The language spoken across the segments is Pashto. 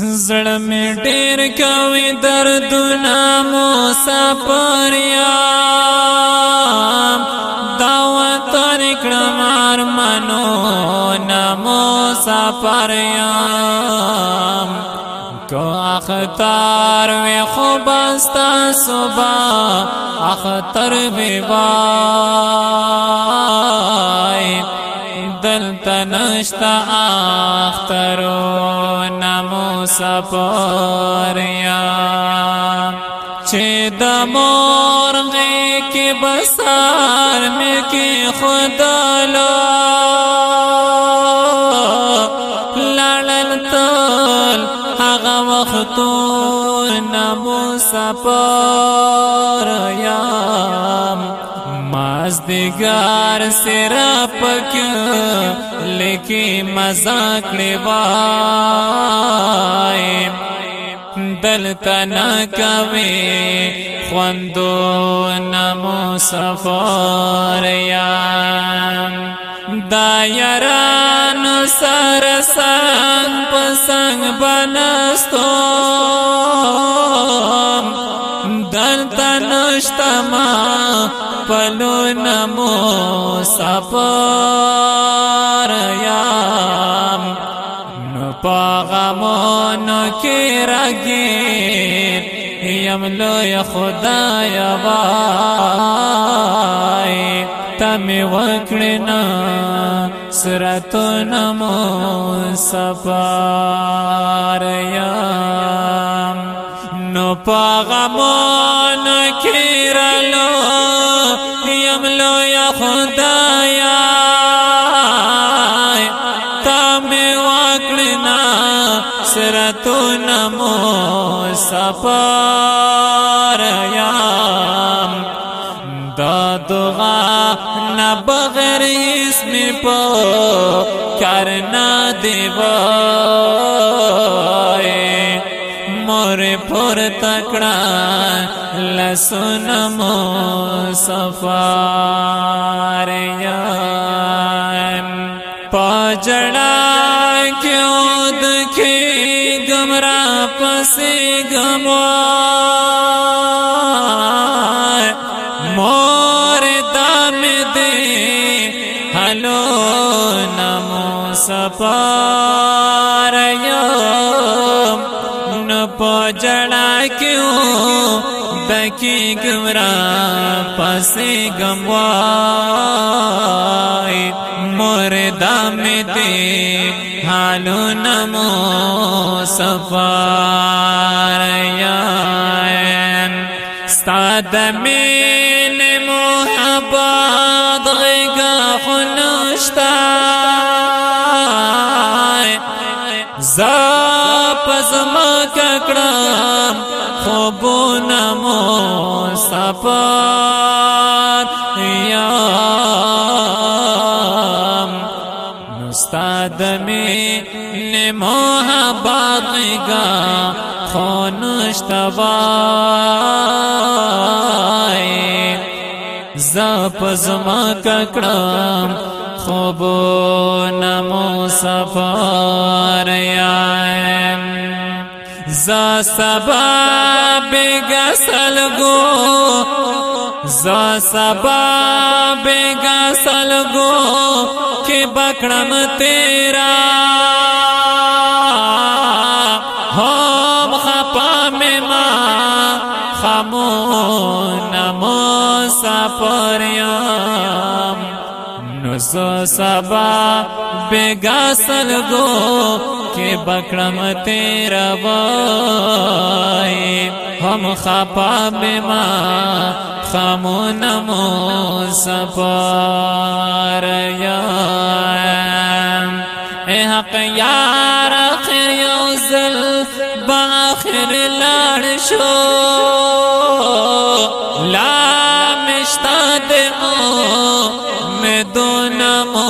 زړه می ډېر کوي دردونه مسافر یم دا وطن کړم ارمانو نه مسافر یم کو اختر وی خوب استا صبح اختر وی وای دل تنشت اخترو سپاریا چې د مور غې کې بسار مې کې خدا لا لړل تل هغه وختونه مو سپاریا مازدگار سرا پک لکی مزاک لیوائی دلتا نکوی خوندو نمو سفار یام دا یارانو سر سنگ پسنگ بنستو دلتا نشتا ما پلو نمو سفر یام نو پاغمون کی رگیر یم لوی خدای وای تمی وکڑنا سرطو نمو سفر یام نو پاغمون کی رلو خدایا تا می واکړنا سرتو نمو سفر یا دا دعا نه بغیر اسم په کار نه دیوای مور پر تکړه لسن مو صفا पजड़ा क्यू दी घमरा पसि गुम मोर त हलो नमो सपार पजड़ा क्यू दी घुमरा पसे गुमआ دام دې حالو نمو سفاریان ستاد مین محبت غیگا خنشتا زاپ زما ککڑا خوبو نمو سفاریان قدم نموہ باقی گا خونش تبائی زب زما کا خوبو نمو سفار یائم زا سبا بگا سلگو زا سبا بگا سلگو بکڑم تیرا خپا میں پام خمو نمو سپریام نسو سبا بیگ سلگو کہ بکڑم تیرا تیر هم خپا بما نمو سفار یا اے حق یار یو زل باخر لاړ شو لا میں دو نمو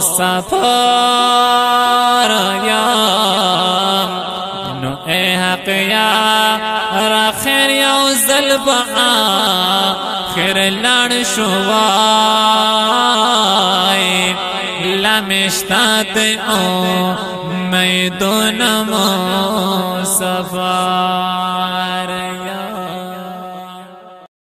سفار را خیر یو زل بها خیر لړ شوای لمشتات او میدون مو سفار